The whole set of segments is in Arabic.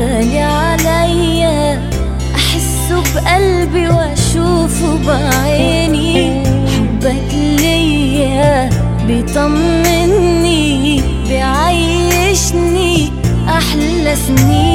غالي عليا. أحسه بقلبي وأشوفه بعيني. حبك ليا بيطمني بيعيشني أحلى سنين.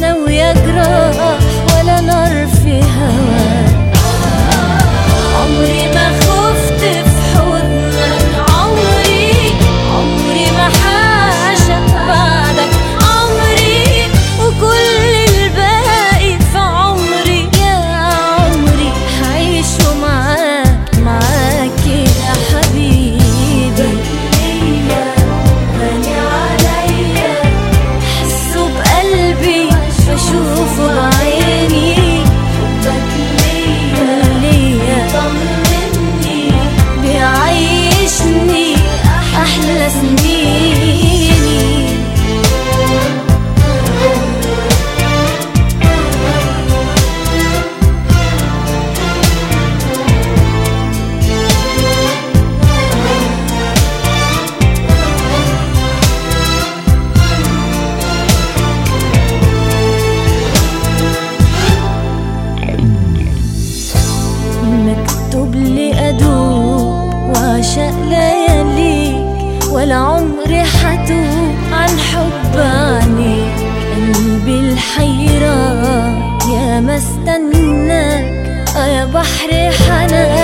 ويا جراح عشق لياليك ولا عمري حتوب عن حب عنيك قلبي الحيرة يا ما استناك آه يا بحر حنان